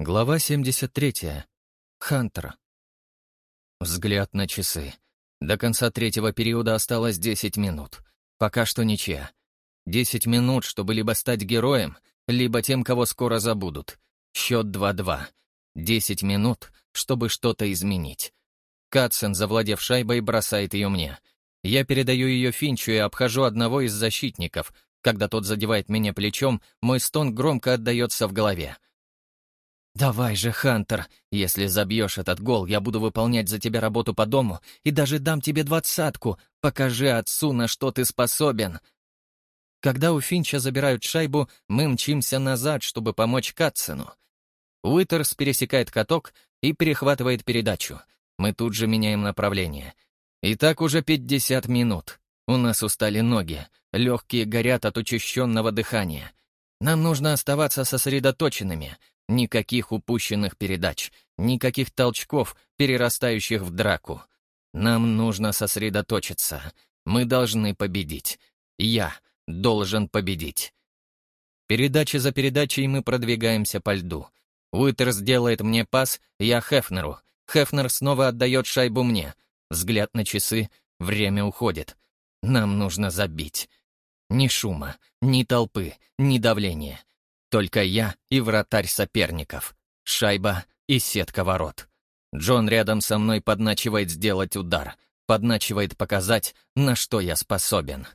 Глава 73. Хантер. Взгляд на часы. До конца третьего периода осталось 10 минут. Пока что ничья. 10 минут, чтобы либо стать героем, либо тем, кого скоро забудут. Счет 2-2. 10 минут, чтобы что-то изменить. Катсен, завладев шайбой, бросает ее мне. Я передаю ее Финчу и обхожу одного из защитников. Когда тот задевает меня плечом, мой стон громко отдается в голове. «Давай же, Хантер, если забьешь этот гол, я буду выполнять за тебя работу по дому и даже дам тебе двадцатку. Покажи отцу, на что ты способен». Когда у Финча забирают шайбу, мы мчимся назад, чтобы помочь Катсену. Уитерс пересекает каток и перехватывает передачу. Мы тут же меняем направление. И так уже 50 минут. У нас устали ноги, легкие горят от учащенного дыхания. Нам нужно оставаться сосредоточенными, Никаких упущенных передач, никаких толчков, перерастающих в драку. Нам нужно сосредоточиться. Мы должны победить. Я должен победить. Передачи за передачей мы продвигаемся по льду. Уитерс делает мне пас, я Хефнеру. Хефнер снова отдает шайбу мне. Взгляд на часы, время уходит. Нам нужно забить. Ни шума, ни толпы, ни давления. Только я и вратарь соперников. Шайба и сетка ворот. Джон рядом со мной подначивает сделать удар, подначивает показать, на что я способен.